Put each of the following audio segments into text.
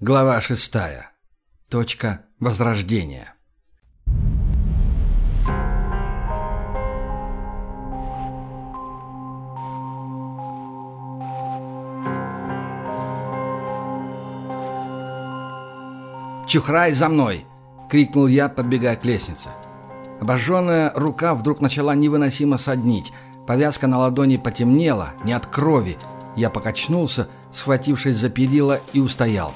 Глава шестая. Точка возрождения. «Чухрай за мной!» — крикнул я, подбегая к лестнице. Обожженная рука вдруг начала невыносимо соднить. Повязка на ладони потемнела, не от крови. Я покачнулся, схватившись за перила, и устоял.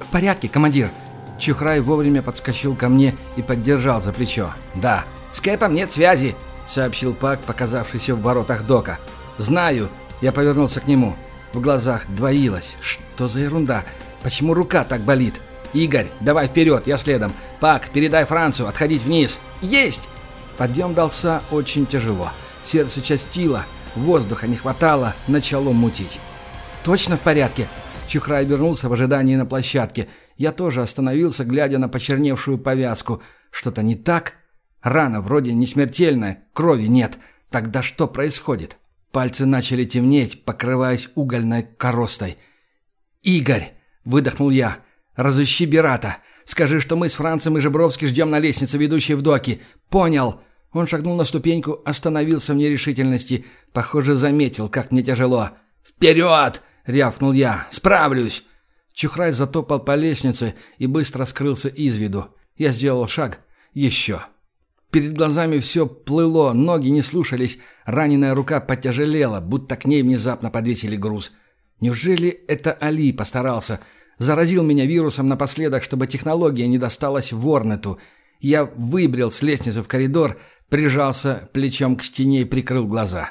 «В порядке, командир!» Чухрай вовремя подскочил ко мне и поддержал за плечо. «Да, с Кэпом нет связи!» — сообщил Пак, показавшийся в воротах дока. «Знаю!» — я повернулся к нему. В глазах двоилось. «Что за ерунда? Почему рука так болит?» «Игорь, давай вперед, я следом. Пак, передай Францу, отходить вниз». «Есть!» Подъем дался очень тяжело. Сердце частило, воздуха не хватало, начало мутить. «Точно в порядке?» Чухра обернулся в ожидании на площадке. Я тоже остановился, глядя на почерневшую повязку. Что-то не так? Рана вроде не смертельная, крови нет. Тогда что происходит? Пальцы начали темнеть, покрываясь угольной коростой. «Игорь!» — выдохнул я. «Разыщи Берата. Скажи, что мы с Францем и Жебровски ждем на лестнице, ведущей в доки. Понял!» Он шагнул на ступеньку, остановился в нерешительности. Похоже, заметил, как мне тяжело. «Вперед!» — рявкнул я. «Справлюсь!» Чухрай затопал по лестнице и быстро скрылся из виду. Я сделал шаг. Еще. Перед глазами все плыло, ноги не слушались, раненая рука потяжелела, будто к ней внезапно подвесили груз. Неужели это Али постарался? Заразил меня вирусом напоследок, чтобы технология не досталась Ворнету. Я выбрел с лестницы в коридор, прижался плечом к стене и прикрыл глаза.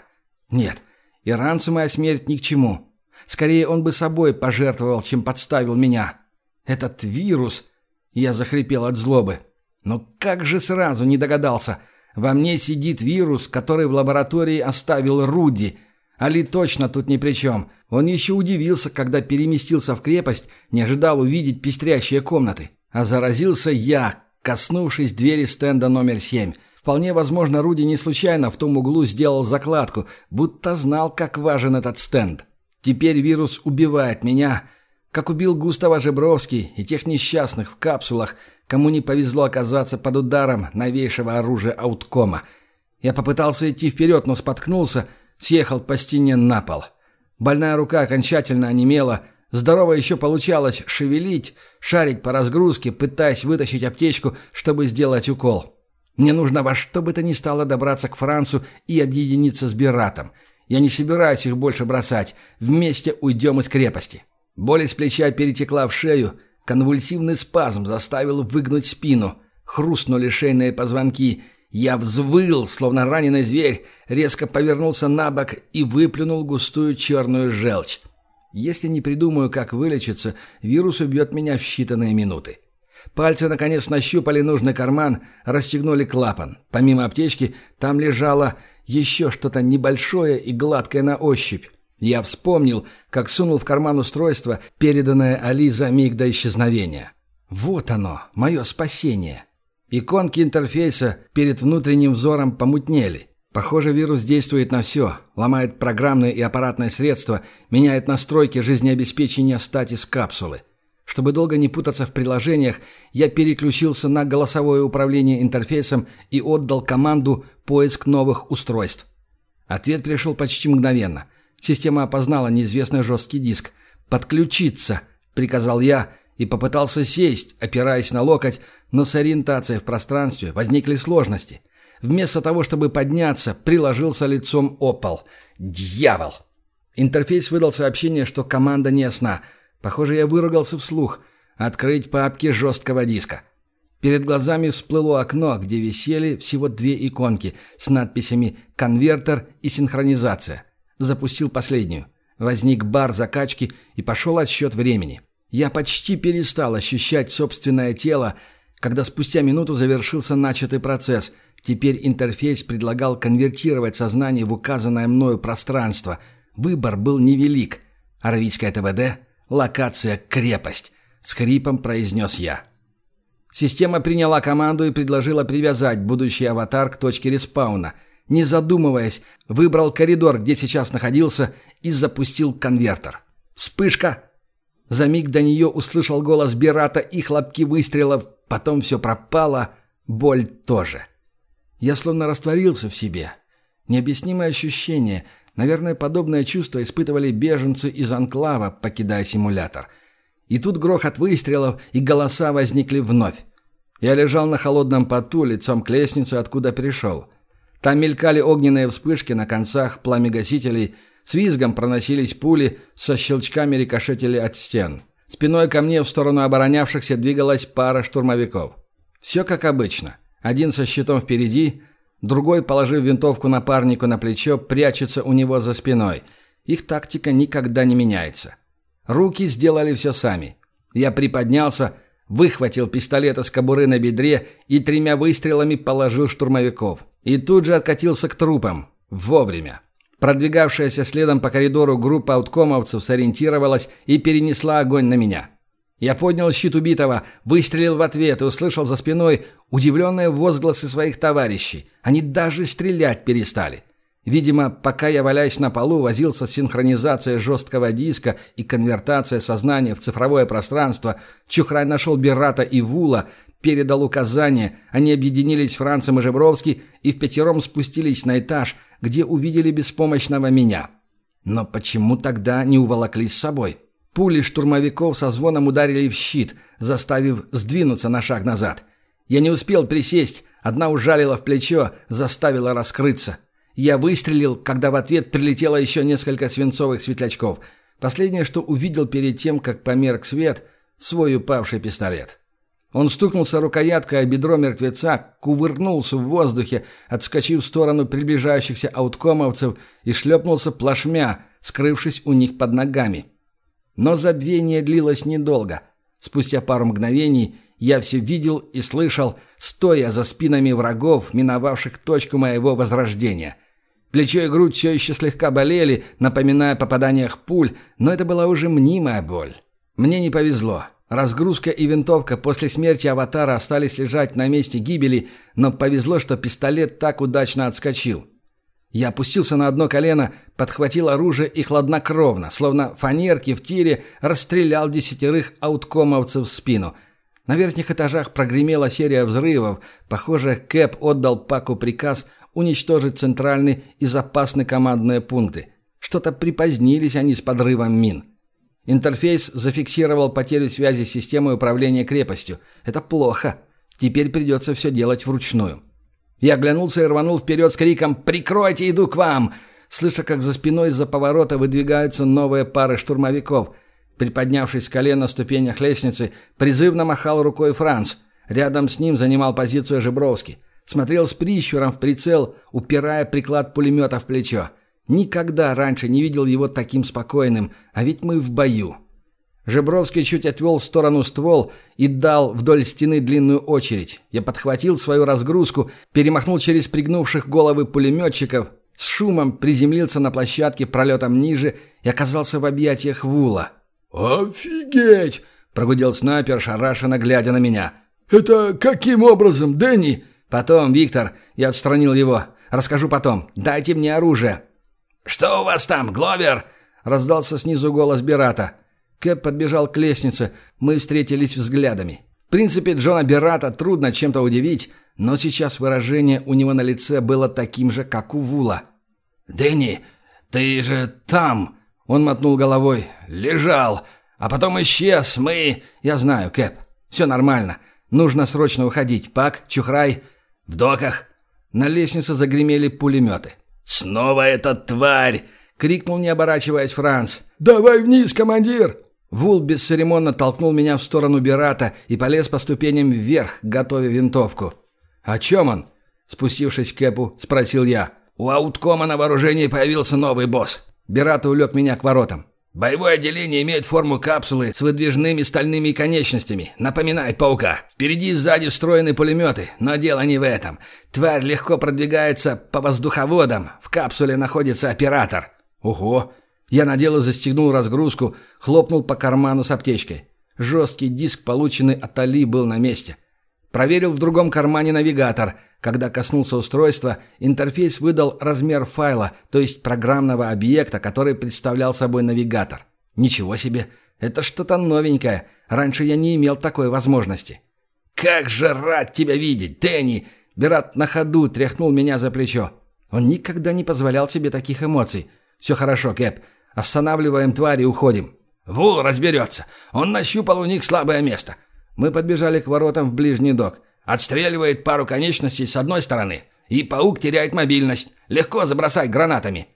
Нет, иранцу моя смерть ни к чему. Скорее, он бы собой пожертвовал, чем подставил меня. Этот вирус... Я захрипел от злобы. Но как же сразу не догадался? Во мне сидит вирус, который в лаборатории оставил Руди. Али точно тут ни при чем. Он еще удивился, когда переместился в крепость, не ожидал увидеть пестрящие комнаты. А заразился я, коснувшись двери стенда номер семь. Вполне возможно, Руди не случайно в том углу сделал закладку, будто знал, как важен этот стенд. Теперь вирус убивает меня, как убил Густава Жебровский и тех несчастных в капсулах, кому не повезло оказаться под ударом новейшего оружия ауткома. Я попытался идти вперед, но споткнулся, съехал по стене на пол. Больная рука окончательно онемела, здорово еще получалось шевелить, шарить по разгрузке, пытаясь вытащить аптечку, чтобы сделать укол. Мне нужно во что бы то ни стало добраться к Францу и объединиться с Биратом. Я не собираюсь их больше бросать. Вместе уйдем из крепости. Боль из плеча перетекла в шею. Конвульсивный спазм заставил выгнуть спину. Хрустнули шейные позвонки. Я взвыл, словно раненый зверь, резко повернулся на бок и выплюнул густую черную желчь. Если не придумаю, как вылечиться, вирус убьет меня в считанные минуты. Пальцы, наконец, нащупали нужный карман, расстегнули клапан. Помимо аптечки, там лежало еще что-то небольшое и гладкое на ощупь. Я вспомнил, как сунул в карман устройство, переданное Али за миг до исчезновения. Вот оно, мое спасение. Иконки интерфейса перед внутренним взором помутнели. Похоже, вирус действует на все, ломает программные и аппаратные средства, меняет настройки жизнеобеспечения статис капсулы. Чтобы долго не путаться в приложениях, я переключился на голосовое управление интерфейсом и отдал команду «Поиск новых устройств». Ответ пришел почти мгновенно. Система опознала неизвестный жесткий диск. «Подключиться!» — приказал я и попытался сесть, опираясь на локоть, но с ориентацией в пространстве возникли сложности. Вместо того, чтобы подняться, приложился лицом о пол. «Дьявол!» Интерфейс выдал сообщение, что команда не ясна — Похоже, я выругался вслух. Открыть папки жесткого диска. Перед глазами всплыло окно, где висели всего две иконки с надписями «Конвертер» и «Синхронизация». Запустил последнюю. Возник бар закачки и пошел отсчет времени. Я почти перестал ощущать собственное тело, когда спустя минуту завершился начатый процесс. Теперь интерфейс предлагал конвертировать сознание в указанное мною пространство. Выбор был невелик. Аравийское ТВД Локация «Крепость», — с хрипом произнес я. Система приняла команду и предложила привязать будущий аватар к точке респауна. Не задумываясь, выбрал коридор, где сейчас находился, и запустил конвертер. Вспышка! За миг до нее услышал голос Берата и хлопки выстрелов, потом все пропало, боль тоже. Я словно растворился в себе. Необъяснимое ощущение. Наверное, подобное чувство испытывали беженцы из Анклава, покидая симулятор. И тут грохот выстрелов и голоса возникли вновь. Я лежал на холодном поту, лицом к лестнице, откуда пришел. Там мелькали огненные вспышки на концах пламегасителей, с визгом проносились пули, со щелчками рикошетили от стен. Спиной ко мне в сторону оборонявшихся двигалась пара штурмовиков. Все как обычно. Один со щитом впереди, другой, положив винтовку напарнику на плечо, прячется у него за спиной. Их тактика никогда не меняется. Руки сделали все сами. Я приподнялся, выхватил пистолет из кобуры на бедре и тремя выстрелами положил штурмовиков. И тут же откатился к трупам. Вовремя. Продвигавшаяся следом по коридору группа ауткомовцев сориентировалась и перенесла огонь на меня. Я поднял щит убитого, выстрелил в ответ и услышал за спиной удивленные возгласы своих товарищей. Они даже стрелять перестали. Видимо, пока я, валяясь на полу, возился с синхронизацией жесткого диска и конвертацией сознания в цифровое пространство, Чухрай нашел Беррата и Вула, передал указания, они объединились с Францем и Жебровски и в пятером спустились на этаж, где увидели беспомощного меня. Но почему тогда не уволокли с собой? Пули штурмовиков со звоном ударили в щит, заставив сдвинуться на шаг назад. Я не успел присесть, одна ужалила в плечо, заставила раскрыться. Я выстрелил, когда в ответ прилетело еще несколько свинцовых светлячков. Последнее, что увидел перед тем, как померк свет, свой упавший пистолет. Он стукнулся рукояткой о бедро мертвеца, кувыркнулся в воздухе, отскочив в сторону приближающихся ауткомовцев и шлепнулся плашмя, скрывшись у них под ногами. Но забвение длилось недолго. Спустя пару мгновений я все видел и слышал, стоя за спинами врагов, миновавших точку моего возрождения. Плечо и грудь все еще слегка болели, напоминая о попаданиях пуль, но это была уже мнимая боль. Мне не повезло. Разгрузка и винтовка после смерти аватара остались лежать на месте гибели, но повезло, что пистолет так удачно отскочил. Я опустился на одно колено, подхватил оружие и хладнокровно, словно фанерки в тире, расстрелял десятерых ауткомовцев в спину. На верхних этажах прогремела серия взрывов. Похоже, Кэп отдал Паку приказ уничтожить центральный и запасные командные пункты. Что-то припозднились они с подрывом мин. Интерфейс зафиксировал потерю связи с системой управления крепостью. Это плохо. Теперь придется все делать вручную. Я оглянулся и рванул вперед с криком «Прикройте, иду к вам!» слыша, как за спиной из-за поворота выдвигаются новые пары штурмовиков. Приподнявшись с колена на ступенях лестницы, призывно махал рукой Франц. Рядом с ним занимал позицию Жебровский. Смотрел с прищуром в прицел, упирая приклад пулемета в плечо. Никогда раньше не видел его таким спокойным, а ведь мы в бою. Жебровский чуть отвел в сторону ствол и дал вдоль стены длинную очередь. Я подхватил свою разгрузку, перемахнул через пригнувших головы пулеметчиков, с шумом приземлился на площадке пролетом ниже и оказался в объятиях Вула. «Офигеть!» – прогудел снайпер, шарашенно глядя на меня. «Это каким образом, Дэнни?» «Потом, Виктор, я отстранил его. Расскажу потом. Дайте мне оружие». «Что у вас там, Гловер?» – раздался снизу голос Берата. Кэп подбежал к лестнице, мы встретились взглядами. В принципе, Джона Берата трудно чем-то удивить, но сейчас выражение у него на лице было таким же, как у Вула. «Дэнни, ты же там!» Он мотнул головой. «Лежал, а потом исчез, мы...» «Я знаю, Кэп. Все нормально. Нужно срочно уходить. Пак, Чухрай...» «В доках?» На лестнице загремели пулеметы. «Снова эта тварь!» — крикнул, не оборачиваясь, Франц. «Давай вниз, командир!» Вул бесцеремонно толкнул меня в сторону Берата и полез по ступеням вверх, готовя винтовку. «О чем он?» Спустившись к Кэпу, спросил я. «У ауткома на вооружении появился новый босс». Берата улег меня к воротам. «Боевое отделение имеет форму капсулы с выдвижными стальными конечностями. Напоминает паука. Впереди и сзади встроены пулеметы, но дело не в этом. Тварь легко продвигается по воздуховодам. В капсуле находится оператор». «Ого!» Я надел и застегнул разгрузку, хлопнул по карману с аптечкой. Жесткий диск, полученный от Али, был на месте. Проверил в другом кармане навигатор. Когда коснулся устройства, интерфейс выдал размер файла, то есть программного объекта, который представлял собой навигатор. Ничего себе! Это что-то новенькое. Раньше я не имел такой возможности. «Как же рад тебя видеть, Дэнни!» Берат на ходу тряхнул меня за плечо. Он никогда не позволял себе таких эмоций. «Все хорошо, Кэп. Останавливаем твари и уходим». «Вул разберется. Он нащупал у них слабое место». Мы подбежали к воротам в ближний док. Отстреливает пару конечностей с одной стороны, и паук теряет мобильность. Легко забросать гранатами.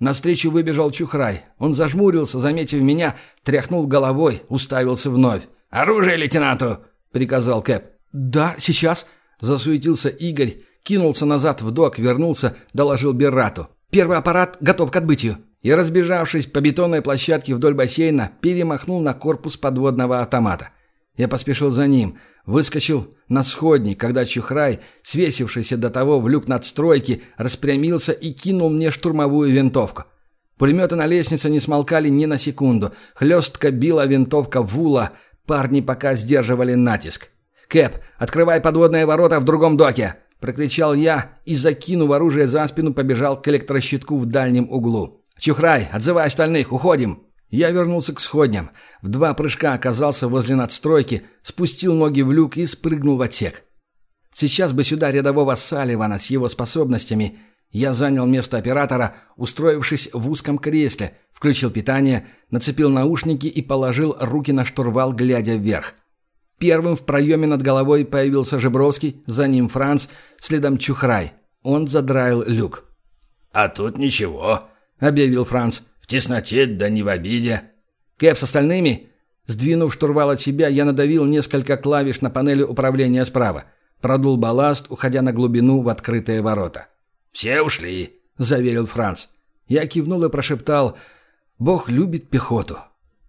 Навстречу выбежал Чухрай. Он зажмурился, заметив меня, тряхнул головой, уставился вновь. «Оружие лейтенанту!» — приказал Кэп. «Да, сейчас!» — засуетился Игорь, кинулся назад в док, вернулся, доложил Беррату. «Первый аппарат готов к отбытию!» И, разбежавшись по бетонной площадке вдоль бассейна, перемахнул на корпус подводного автомата. Я поспешил за ним, выскочил на сходник, когда Чухрай, свесившийся до того в люк надстройки, распрямился и кинул мне штурмовую винтовку. Пулеметы на лестнице не смолкали ни на секунду. Хлестко била винтовка Вула, парни пока сдерживали натиск. «Кэп, открывай подводные ворота в другом доке!» — прокричал я и, закинув оружие за спину, побежал к электрощитку в дальнем углу. «Чухрай, отзывай остальных, уходим!» Я вернулся к сходням. В два прыжка оказался возле надстройки, спустил ноги в люк и спрыгнул в отсек. Сейчас бы сюда рядового Салливана с его способностями. Я занял место оператора, устроившись в узком кресле, включил питание, нацепил наушники и положил руки на штурвал, глядя вверх. Первым в проеме над головой появился Жебровский, за ним Франц, следом Чухрай. Он задраил люк. «А тут ничего», — объявил Франц тесноте, да не в обиде». «Кэп с остальными?» Сдвинув штурвал от себя, я надавил несколько клавиш на панели управления справа. Продул балласт, уходя на глубину в открытые ворота. «Все ушли», — заверил Франц. Я кивнул и прошептал «Бог любит пехоту».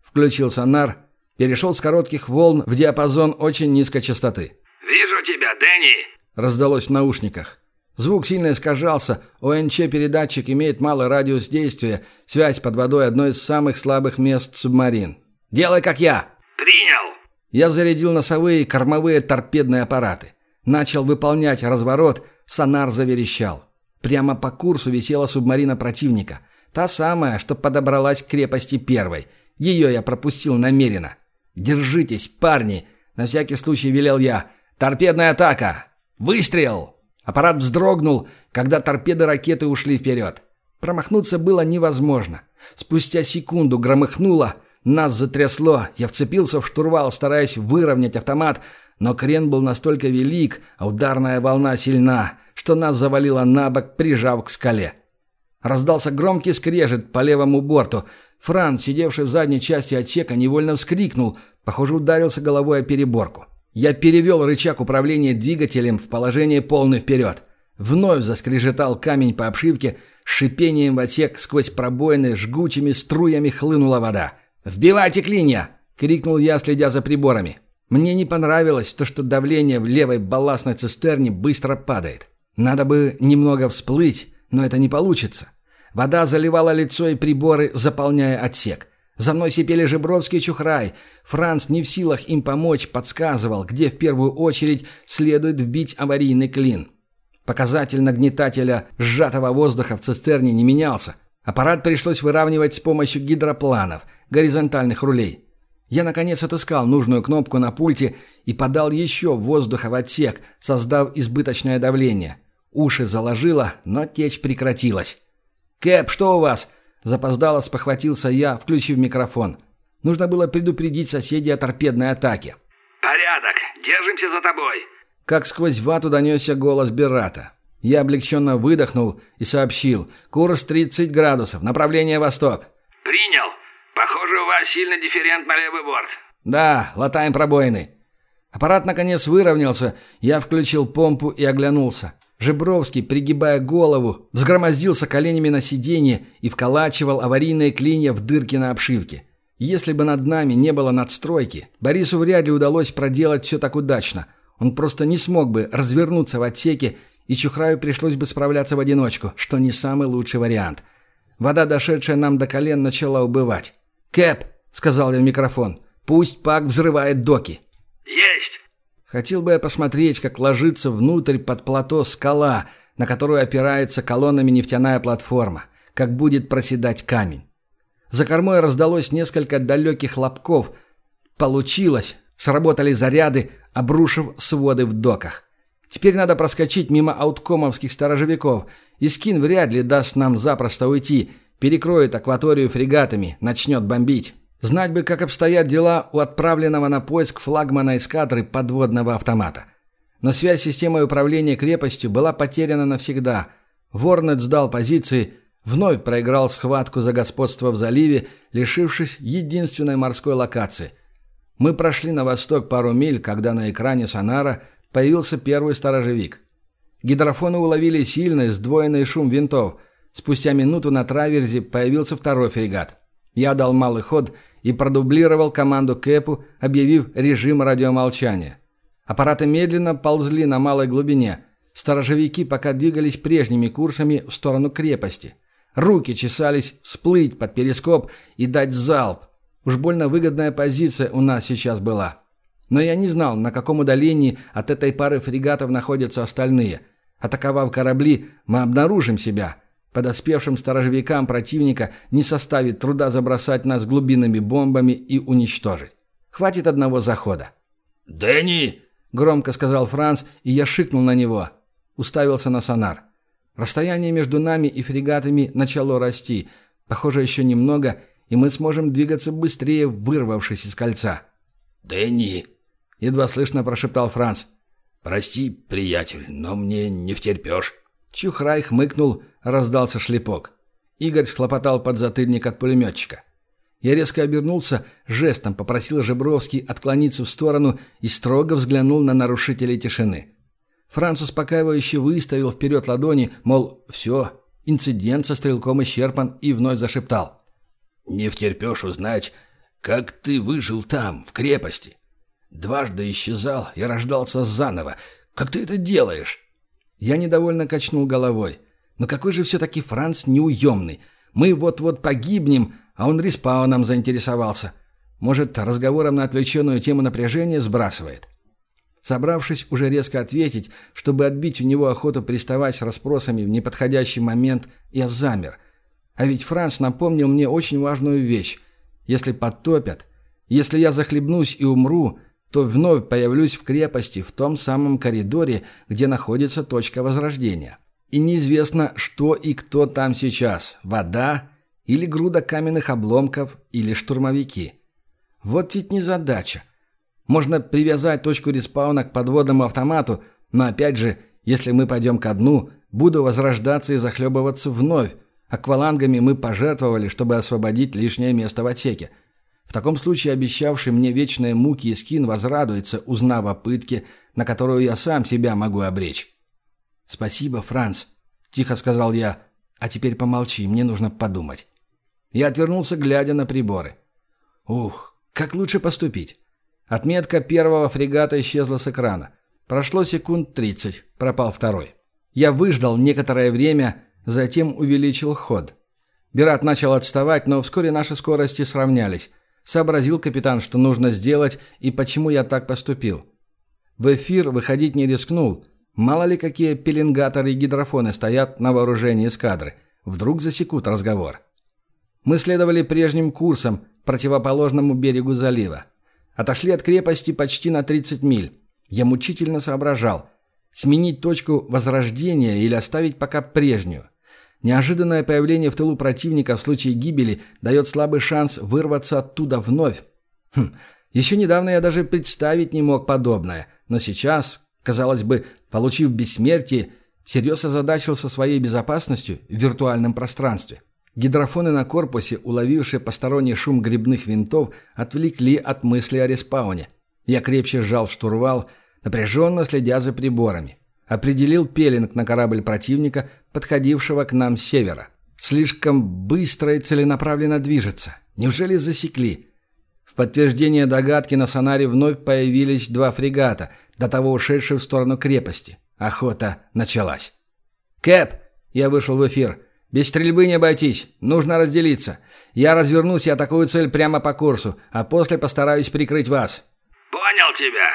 Включил сонар, перешел с коротких волн в диапазон очень низкой частоты. «Вижу тебя, Дэнни!» — раздалось в наушниках. Звук сильно искажался, ОНЧ-передатчик имеет малый радиус действия, связь под водой – одно из самых слабых мест субмарин. «Делай, как я!» «Принял!» Я зарядил носовые и кормовые торпедные аппараты. Начал выполнять разворот, сонар заверещал. Прямо по курсу висела субмарина противника. Та самая, что подобралась к крепости первой. Ее я пропустил намеренно. «Держитесь, парни!» – на всякий случай велел я. «Торпедная атака! Выстрел!» Аппарат вздрогнул, когда торпеды ракеты ушли вперед. Промахнуться было невозможно. Спустя секунду громыхнуло, нас затрясло, я вцепился в штурвал, стараясь выровнять автомат, но крен был настолько велик, а ударная волна сильна, что нас завалило на бок, прижав к скале. Раздался громкий скрежет по левому борту. Франц, сидевший в задней части отсека, невольно вскрикнул, похоже, ударился головой о переборку. Я перевел рычаг управления двигателем в положение полный вперед. Вновь заскрежетал камень по обшивке, шипением в отсек сквозь пробоины жгучими струями хлынула вода. «Вбивайте клинья!» — крикнул я, следя за приборами. Мне не понравилось то, что давление в левой балластной цистерне быстро падает. Надо бы немного всплыть, но это не получится. Вода заливала лицо и приборы, заполняя отсек. За мной сипели Жебровский и Чухрай. Франц не в силах им помочь, подсказывал, где в первую очередь следует вбить аварийный клин. Показатель нагнетателя сжатого воздуха в цистерне не менялся. Аппарат пришлось выравнивать с помощью гидропланов, горизонтальных рулей. Я, наконец, отыскал нужную кнопку на пульте и подал еще воздуха в отсек, создав избыточное давление. Уши заложило, но течь прекратилась. «Кэп, что у вас?» Запоздало спохватился я, включив микрофон. Нужно было предупредить соседей о торпедной атаке. «Порядок! Держимся за тобой!» Как сквозь вату донесся голос Беррата. Я облегченно выдохнул и сообщил. «Курс 30 градусов, направление восток». «Принял. Похоже, у вас сильно дифферент на левый борт». «Да, латаем пробоины». Аппарат наконец выровнялся, я включил помпу и оглянулся. Жебровский, пригибая голову, взгромоздился коленями на сиденье и вколачивал аварийные клинья в дырки на обшивке. Если бы над нами не было надстройки, Борису вряд ли удалось проделать все так удачно. Он просто не смог бы развернуться в отсеке, и Чухраю пришлось бы справляться в одиночку, что не самый лучший вариант. Вода, дошедшая нам до колен, начала убывать. «Кэп!» — сказал я в микрофон. «Пусть Пак взрывает доки». «Есть!» Хотел бы я посмотреть, как ложится внутрь под плато скала, на которую опирается колоннами нефтяная платформа, как будет проседать камень. За кормой раздалось несколько далеких хлопков. Получилось. Сработали заряды, обрушив своды в доках. Теперь надо проскочить мимо ауткомовских сторожевиков. Искин вряд ли даст нам запросто уйти. Перекроет акваторию фрегатами, начнет бомбить. Знать бы, как обстоят дела у отправленного на поиск флагмана эскадры подводного автомата. Но связь с системой управления крепостью была потеряна навсегда. Ворнет сдал позиции, вновь проиграл схватку за господство в заливе, лишившись единственной морской локации. Мы прошли на восток пару миль, когда на экране сонара появился первый сторожевик. Гидрофоны уловили сильный, сдвоенный шум винтов. Спустя минуту на траверзе появился второй фрегат. Я дал малый ход и продублировал команду Кэпу, объявив режим радиомолчания. Аппараты медленно ползли на малой глубине. Сторожевики пока двигались прежними курсами в сторону крепости. Руки чесались всплыть под перископ и дать залп. Уж больно выгодная позиция у нас сейчас была. Но я не знал, на каком удалении от этой пары фрегатов находятся остальные. Атаковав корабли, мы обнаружим себя. Подоспевшим сторожевикам противника не составит труда забросать нас глубинными бомбами и уничтожить. Хватит одного захода. «Дэнни!» — громко сказал Франц, и я шикнул на него. Уставился на сонар. Расстояние между нами и фрегатами начало расти. Похоже, еще немного, и мы сможем двигаться быстрее, вырвавшись из кольца. «Дэнни!» — едва слышно прошептал Франц. «Прости, приятель, но мне не втерпешь». Чухрай хмыкнул, раздался шлепок. Игорь схлопотал подзатыльник от пулеметчика. Я резко обернулся, жестом попросил Жебровский отклониться в сторону и строго взглянул на нарушителей тишины. Франц успокаивающе выставил вперед ладони, мол, все, инцидент со стрелком исчерпан, и вновь зашептал. «Не втерпешь узнать, как ты выжил там, в крепости. Дважды исчезал и рождался заново. Как ты это делаешь?» Я недовольно качнул головой. «Но какой же все-таки Франц неуемный. Мы вот-вот погибнем, а он респауном заинтересовался. Может, разговором на отвлеченную тему напряжения сбрасывает?» Собравшись уже резко ответить, чтобы отбить у него охоту приставать с расспросами в неподходящий момент, я замер. А ведь Франц напомнил мне очень важную вещь. Если подтопят, если я захлебнусь и умру, то вновь появлюсь в крепости в том самом коридоре, где находится точка возрождения. И неизвестно, что и кто там сейчас – вода или груда каменных обломков или штурмовики. Вот ведь незадача. Можно привязать точку респауна к подводному автомату, но опять же, если мы пойдем ко дну, буду возрождаться и захлебываться вновь. Аквалангами мы пожертвовали, чтобы освободить лишнее место в отсеке. В таком случае обещавший мне вечные муки и скин возрадуется, узнав о пытке, на которую я сам себя могу обречь. «Спасибо, Франц», — тихо сказал я. «А теперь помолчи, мне нужно подумать». Я отвернулся, глядя на приборы. «Ух, как лучше поступить?» Отметка первого фрегата исчезла с экрана. Прошло секунд тридцать, пропал второй. Я выждал некоторое время, затем увеличил ход. Бират начал отставать, но вскоре наши скорости сравнялись. Сообразил капитан, что нужно сделать и почему я так поступил. В эфир выходить не рискнул. Мало ли какие пеленгаторы и гидрофоны стоят на вооружении эскадры. Вдруг засекут разговор. Мы следовали прежним курсом, противоположному берегу залива. Отошли от крепости почти на 30 миль. Я мучительно соображал. Сменить точку возрождения или оставить пока прежнюю. Неожиданное появление в тылу противника в случае гибели дает слабый шанс вырваться оттуда вновь. Хм, еще недавно я даже представить не мог подобное, но сейчас, казалось бы, получив бессмертие, всерьез озадачился своей безопасностью в виртуальном пространстве. Гидрофоны на корпусе, уловившие посторонний шум грибных винтов, отвлекли от мысли о респауне. Я крепче сжал штурвал, напряженно следя за приборами. Определил пеленг на корабль противника, подходившего к нам с севера. Слишком быстро и целенаправленно движется. Неужели засекли? В подтверждение догадки на сонаре вновь появились два фрегата, до того ушедшие в сторону крепости. Охота началась. «Кэп!» – я вышел в эфир. «Без стрельбы не обойтись. Нужно разделиться. Я развернусь и атакую цель прямо по курсу, а после постараюсь прикрыть вас». «Понял тебя».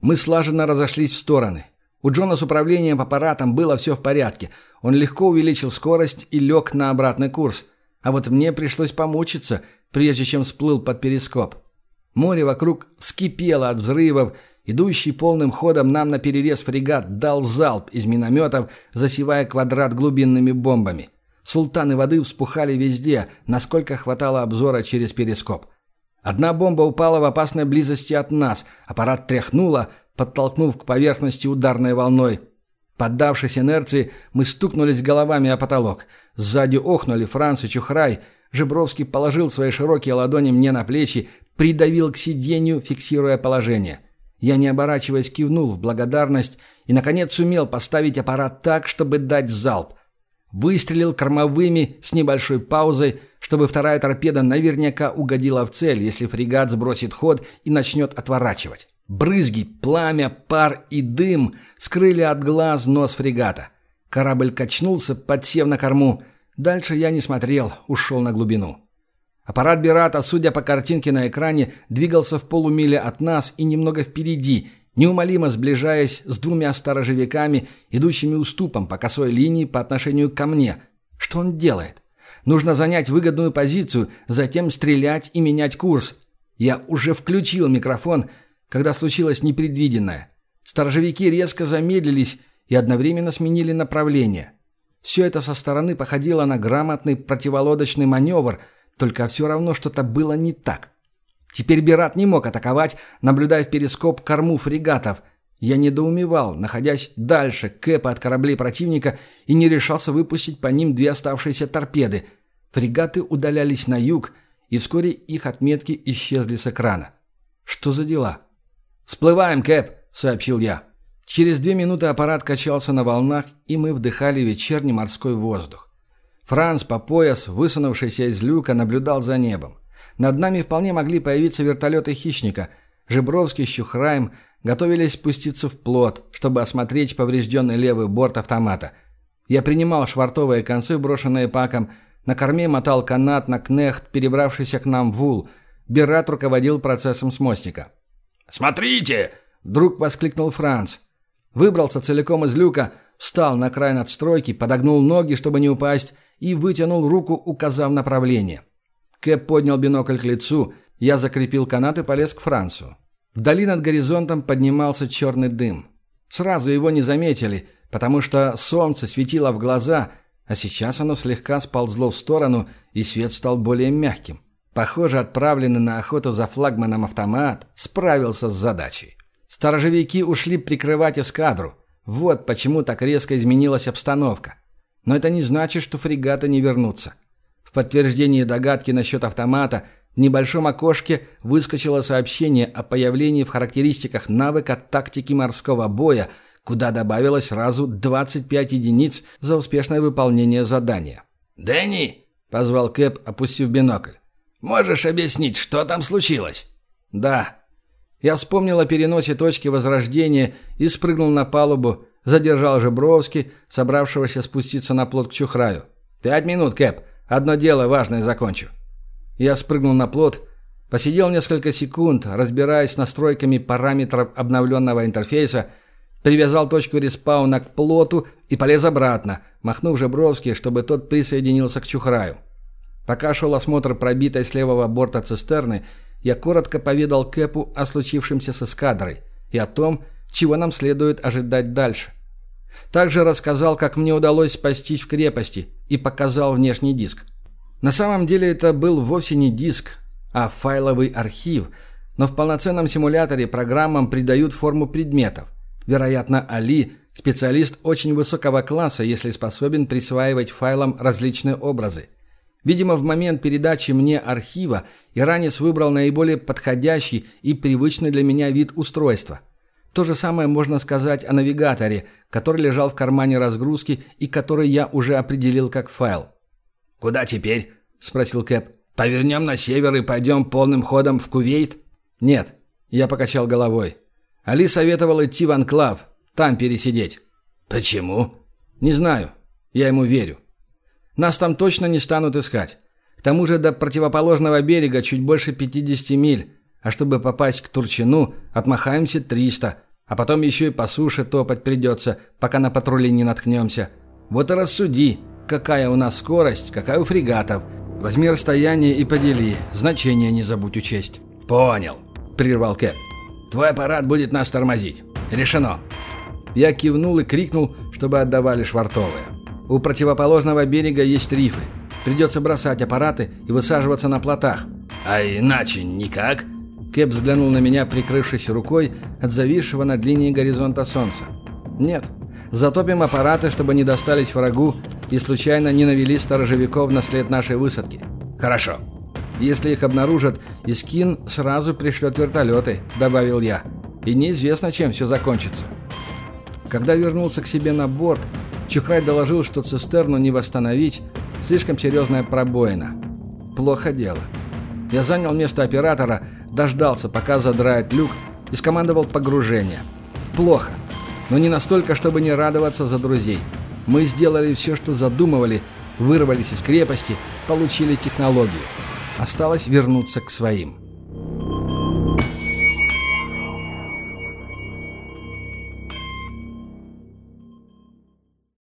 Мы слаженно разошлись в стороны. У Джона с управлением аппаратом было все в порядке. Он легко увеличил скорость и лег на обратный курс. А вот мне пришлось помучиться, прежде чем всплыл под перископ. Море вокруг вскипело от взрывов, идущий полным ходом нам на перерез фрегат дал залп из минометов, засевая квадрат глубинными бомбами. Султаны воды вспухали везде, насколько хватало обзора через перископ. Одна бомба упала в опасной близости от нас, аппарат тряхнуло, подтолкнув к поверхности ударной волной. Поддавшись инерции, мы стукнулись головами о потолок. Сзади охнули Франц и Чухрай. Жибровский положил свои широкие ладони мне на плечи, придавил к сиденью, фиксируя положение. Я, не оборачиваясь, кивнул в благодарность и, наконец, сумел поставить аппарат так, чтобы дать залп. Выстрелил кормовыми с небольшой паузой, чтобы вторая торпеда наверняка угодила в цель, если фрегат сбросит ход и начнет отворачивать. Брызги, пламя, пар и дым скрыли от глаз нос фрегата. Корабль качнулся, подсев на корму. Дальше я не смотрел, ушел на глубину. Аппарат Бирата, судя по картинке на экране, двигался в полумиле от нас и немного впереди, неумолимо сближаясь с двумя сторожевиками, идущими уступом по косой линии по отношению ко мне. Что он делает? Нужно занять выгодную позицию, затем стрелять и менять курс. Я уже включил микрофон – когда случилось непредвиденное. Сторожевики резко замедлились и одновременно сменили направление. Все это со стороны походило на грамотный противолодочный маневр, только все равно что-то было не так. Теперь Бират не мог атаковать, наблюдая в перископ корму фрегатов. Я недоумевал, находясь дальше Кэпа от кораблей противника, и не решался выпустить по ним две оставшиеся торпеды. Фрегаты удалялись на юг, и вскоре их отметки исчезли с экрана. Что за дела? «Всплываем, Кэп!» — сообщил я. Через две минуты аппарат качался на волнах, и мы вдыхали вечерний морской воздух. Франц по пояс, высунувшийся из люка, наблюдал за небом. Над нами вполне могли появиться вертолеты «Хищника». Жибровский с Чухраем готовились спуститься в плот, чтобы осмотреть поврежденный левый борт автомата. Я принимал швартовые концы, брошенные паком. На корме мотал канат на кнехт, перебравшийся к нам в ул. Бират руководил процессом с мостика. «Смотрите!» — вдруг воскликнул Франц. Выбрался целиком из люка, встал на край надстройки, подогнул ноги, чтобы не упасть, и вытянул руку, указав направление. Кэп поднял бинокль к лицу, я закрепил канат и полез к Францу. Вдали над горизонтом поднимался черный дым. Сразу его не заметили, потому что солнце светило в глаза, а сейчас оно слегка сползло в сторону, и свет стал более мягким. Похоже, отправленный на охоту за флагманом автомат справился с задачей. Сторожевики ушли прикрывать эскадру. Вот почему так резко изменилась обстановка. Но это не значит, что фрегаты не вернутся. В подтверждение догадки насчет автомата в небольшом окошке выскочило сообщение о появлении в характеристиках навыка тактики морского боя, куда добавилось сразу 25 единиц за успешное выполнение задания. «Дэнни!» – позвал Кэп, опустив бинокль. Можешь объяснить, что там случилось?» «Да». Я вспомнил о переносе точки возрождения и спрыгнул на палубу, задержал Жебровский, собравшегося спуститься на плот к Чухраю. «Пять минут, Кэп. Одно дело важное закончу». Я спрыгнул на плот, посидел несколько секунд, разбираясь с настройками параметров обновленного интерфейса, привязал точку респауна к плоту и полез обратно, махнув Жебровский, чтобы тот присоединился к Чухраю. Пока шел осмотр пробитой с левого борта цистерны, я коротко поведал Кэпу о случившемся с эскадрой и о том, чего нам следует ожидать дальше. Также рассказал, как мне удалось спастись в крепости и показал внешний диск. На самом деле это был вовсе не диск, а файловый архив, но в полноценном симуляторе программам придают форму предметов. Вероятно, Али – специалист очень высокого класса, если способен присваивать файлам различные образы. Видимо, в момент передачи мне архива иранец выбрал наиболее подходящий и привычный для меня вид устройства. То же самое можно сказать о навигаторе, который лежал в кармане разгрузки и который я уже определил как файл. «Куда теперь?» – спросил Кэп. «Повернем на север и пойдем полным ходом в Кувейт?» «Нет», – я покачал головой. Али советовал идти в Анклав, там пересидеть. «Почему?» «Не знаю. Я ему верю. Нас там точно не станут искать. К тому же до противоположного берега чуть больше 50 миль, а чтобы попасть к Турчину, отмахаемся 300, а потом еще и по суше топать придется, пока на патрули не наткнемся. Вот и рассуди, какая у нас скорость, какая у фрегатов. Возьми расстояние и подели. Значение не забудь учесть». «Понял», — прервал Кэп. «Твой аппарат будет нас тормозить. Решено». Я кивнул и крикнул, чтобы отдавали швартовые. У противоположного берега есть рифы. Придется бросать аппараты и высаживаться на плотах. «А иначе никак?» Кэп взглянул на меня, прикрывшись рукой от зависшего над линией горизонта солнца. «Нет. Затопим аппараты, чтобы не достались врагу и случайно не навели сторожевиков на след нашей высадки. Хорошо. Если их обнаружат, Искин сразу пришлет вертолеты», — добавил я. «И неизвестно, чем все закончится». Когда вернулся к себе на борт, Чухрай доложил, что цистерну не восстановить, слишком серьезная пробоина. Плохо дело. Я занял место оператора, дождался, пока задрает люк, и скомандовал погружение. Плохо. Но не настолько, чтобы не радоваться за друзей. Мы сделали все, что задумывали, вырвались из крепости, получили технологию. Осталось вернуться к своим.